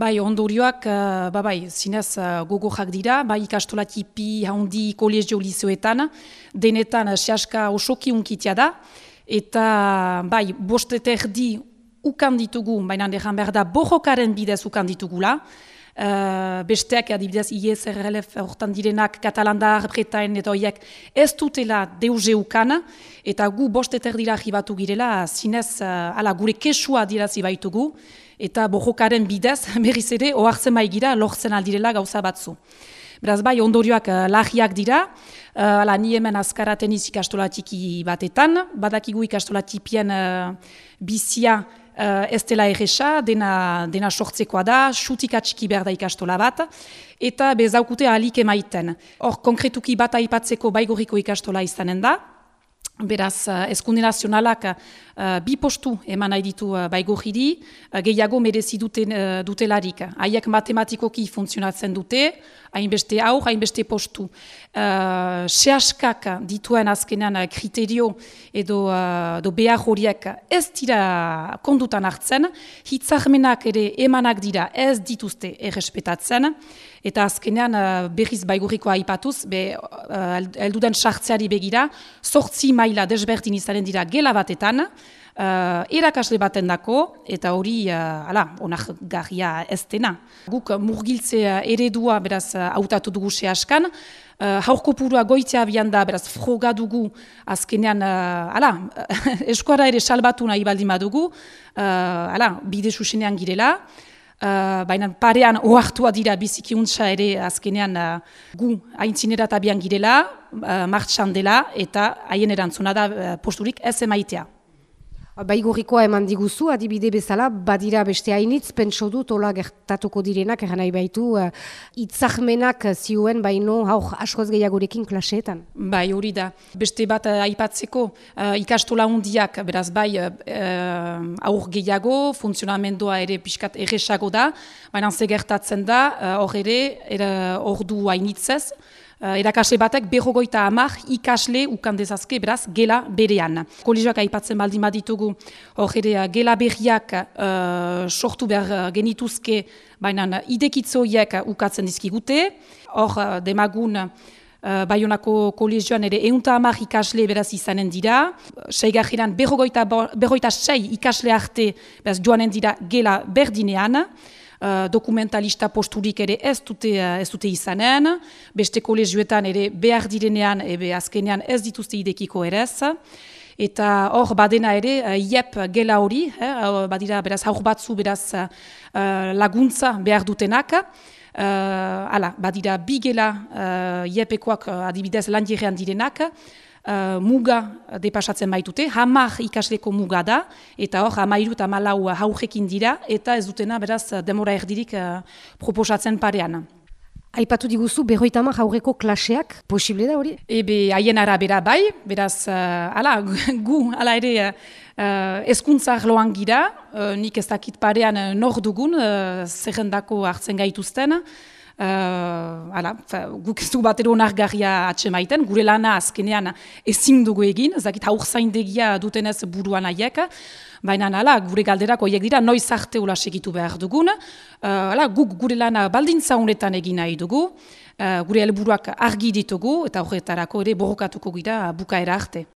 Bai, ondorioak, uh, ba, bai, zinez uh, gogojak dira, bai ikastolatipi handi kolegio lizoetan, denetan uh, sehaska osoki unkitia da, eta bai, bosteter di ukan ditugu, baina dejan behar da bohokaren bidez ukan ditugula, uh, besteak adibidez ISRLF hortan direnak Katalandar, Bretain eta horiek ez dutela deuze ukan, eta gu bosteter dira jibatu girela, zinez, uh, ala, gure kesua dira zibaitugu, eta bojokaren bidez, berriz ere, ohartzen baigira, lortzen aldirela gauza batzu. Beraz bai, ondorioak uh, lahiak dira, uh, ala, ni hemen azkaraten iz ikastolatiki batetan, badakigu ikastolatipien uh, bizia uh, ez dela erresa, dena, dena sortzekoa da, xutik atxiki behar da ikastola bat, eta bezaukute alik emaiten. Hor, konkretuki bat aipatzeko baigoriko ikastola izanen da, Beraz, eskunde nazionalak uh, bi postu eman nahi ditu uh, baigo jiri, uh, gehiago merezi duten, uh, dutelarik. Haiek matematikoki funtzionatzen dute, hainbeste aur, hainbeste postu. Uh, Seaskak dituen azkenean kriterio edo, uh, do behar horiek ez dira kondutan hartzen, hitzarmenak ere emanak dira ez dituzte errespetatzen, eta azkenean uh, berriz baigurrikoa aipatuz, be, uh, elduden sartzeari begira, sortzi maila desbertin izanen dira gela batetan, uh, erakasle baten dako, eta hori, uh, ala, onak garria ez dena. Guk murgiltze eredua, beraz, hautatu dugu sehaskan, uh, haurko purua goitzea abian da, beraz, froga dugu, azkenean, uh, ala, eskuara ere salbatu nahi baldin badugu, uh, ala, bide susenean girela, Uh, baina parean ohartua dira bizikiuntza ere azkenean uh, gu haintzinera tabian girela, uh, martxan dela eta haien erantzuna da uh, posturik ez emaitea. Baigurrikoa eman diguzu, adibide bezala, badira beste hainitz, pentso dut, hola gertatuko direnak, eran nahi baitu, uh, itzahmenak zioen, baino, hau askoz gehiagorekin klaseetan. Bai, hori da. Beste bat uh, aipatzeko, uh, ikastola hundiak, beraz, bai, uh, aur gehiago, funtzionamendua ere pixkat erresago da, baina ze gertatzen da, hor uh, ere, ordu hainitzez, Uh, erakasle batek berrogoita amak ikasle ukan dezazke, beraz, gela berean. Kolegioak aipatzen baldin baditugu, hor ere, uh, gela berriak uh, sortu behar genituzke, baina idekitzoiek ukatzen dizkigute. Hor, demagun, Uh, Baionako kolegioan ere eunta amak ikasle beraz izanen dira. Seigarriran berrogoita, berrogoita sei ikasle arte beraz joanen dira gela berdinean. Uh, dokumentalista posturik ere ez dute, uh, ez dute izanen, beste kolegioetan ere behar direnean, ebe azkenean ez dituzte idekiko ere ez. Eta hor badena ere, uh, iep gela hori, eh, badira beraz haur batzu beraz laguntza behar dutenak, uh, ala, badira bi gela uh, iepekoak adibidez landierean direnak, uh, muga depasatzen baitute, hamar ikasleko muga da, eta hor, hamairu eta malau haujekin dira, eta ez dutena, beraz, demora erdirik uh, proposatzen parean. Aipatu diguzu, berroitamak aurreko klaseak, posible da hori? Ebe, haien arabera bai, beraz, uh, ala, gu, ala ere, uh, eskuntza arloan gira, uh, nik ez dakit parean uh, nor dugun, uh, zerrendako hartzen gaituzten, uh, ala, guk ez du bat ero nargarria atxemaiten, gure lana azkenean ezin dugu egin, zakit haur zaindegia dutenez buruan aiek, baina ala, gure galderako horiek dira, noiz arte ula segitu behar dugun, uh, ala, guk gure lana baldintza honetan egin nahi dugu, uh, gure helburuak argi ditugu, eta horretarako ere borrokatuko gira bukaera arte.